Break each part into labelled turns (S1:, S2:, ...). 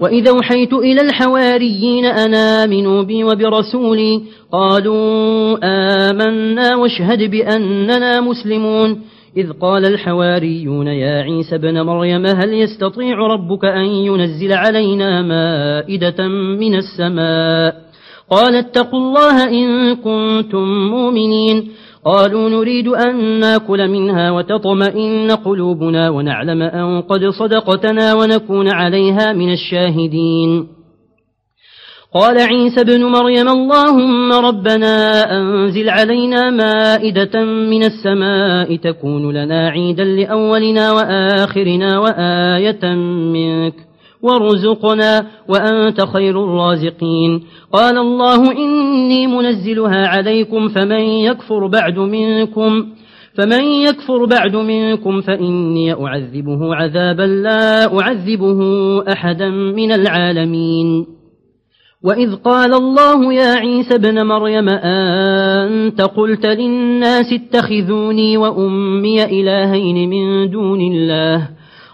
S1: وإذا وحيت إلى الحواريين أن آمنوا بي وبرسولي قالوا آمنا واشهد بأننا مسلمون. إذ قال الحواريون يا عيسى بن مريم هل يستطيع ربك أن ينزل علينا مائدة من السماء؟ قال اتقوا الله إن كنتم مؤمنين. قالوا نريد أن نأكل منها وتطمئن قلوبنا ونعلم أن قد صدقتنا ونكون عليها من الشاهدين. قال عيسى بن مريم اللهم ربنا أنزل علينا مائدة من السماء تكون لنا عيدا لأولنا وآخرنا وآية منك. وارزقنا وأنت خير الرازقين قال الله إني منزلها عليكم فمن يكفر بعد منكم فمن يكفر بعد منكم فإني أعذبه عذابا لا أعذبه أحدا من العالمين وإذ قال الله يا عيسى بن مريم أنت قلت للناس اتخذوني وأمي إلهين من دون الله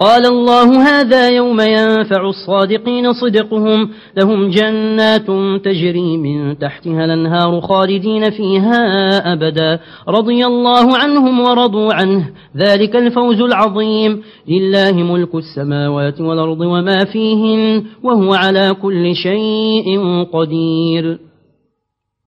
S1: قال الله هذا يوم ينفع الصادقين صدقهم لهم جنات تجري من تحتها الأنهار خالدين فيها أبدا. رضي الله عنهم ورضوا عنه. ذلك الفوز العظيم. لله ملك السماوات والأرض وما فيهن وهو على كل شيء قدير.